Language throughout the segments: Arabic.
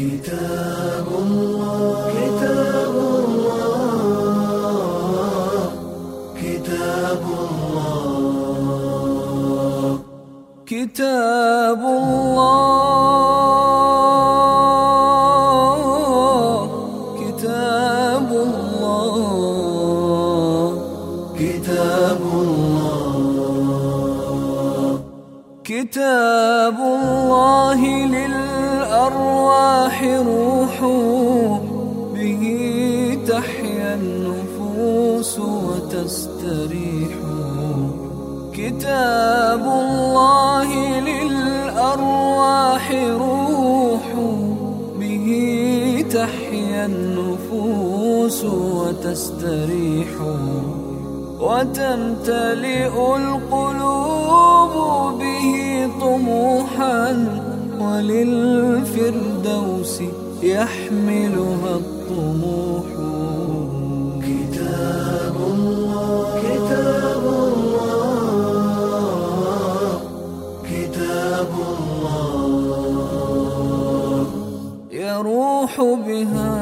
كتاب الله. كتاب الله. كتاب الله. كتاب الله. كتاب الله. كتاب الله للأرواح روح به تحيا النفوس وتستريح. كتاب الله للأرواح روح به تحيا النفوس وتستريح. وتمتلئ القلوب به طموحا وللفردوس يحملها الطموح. كتاب الله كتاب الله كتاب الله. يروح بها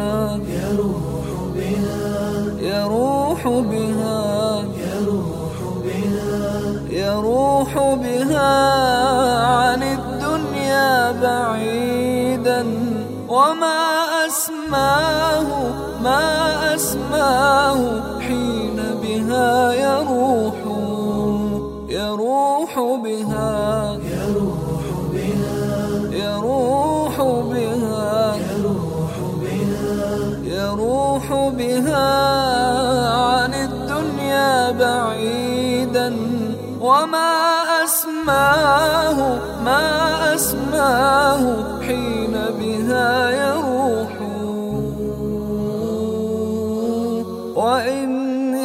يروح بها يروح بها يروح بها يروح بها. بها يروح يروح بها يروح بها يروح بها عن الدنيا بعيدا. وما أسماه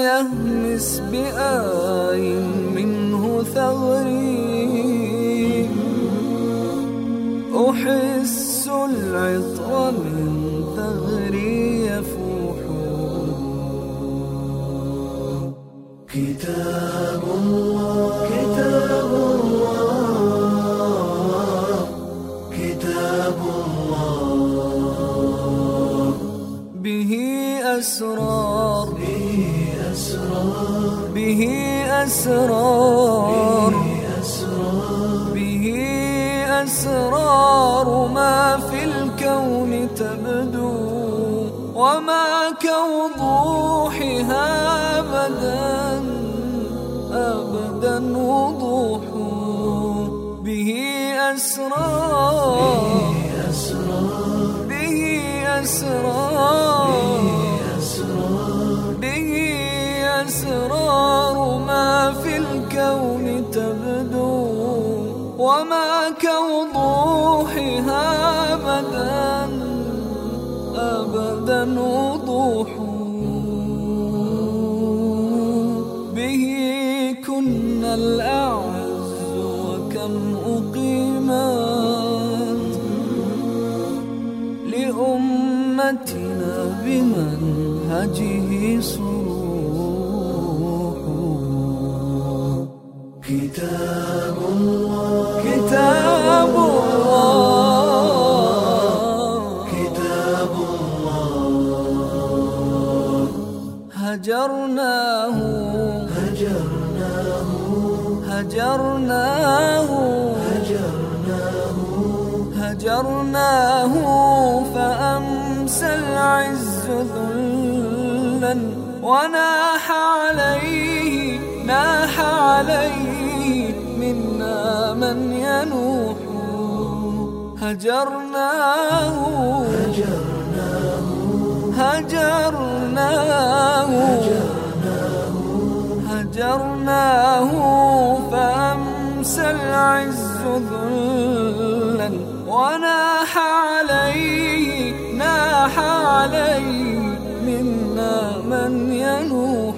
يهمس بآي منه ثغري. أحس العطر من ثغري يفوح. كتاب الله كتاب الله كتاب الله. به أسرار. به أسرار به أسرار. به أسرار. ما في الكون تبدو وما كوضوحها أبدا. أبدا وضوح. به أسرار. به أسرار. كوضوحها أبدا أبدا وضوح. به كنا الأعز وكم أقيمت. لأمتنا بمنهجه صروح كتاب الله هجرناه. هجرناه. هجرناه. هجرناه هجرناه فأمسى العز ذلا وناح عليه ناح عليه منا من ينوح. هجرناه هجرناه. هجرناه. هجرناه فأمسى العز ذلا وناح عليه ناح عليه منا من ينوح.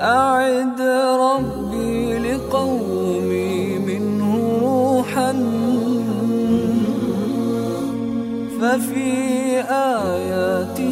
أعد ربي لقومي ففي آياته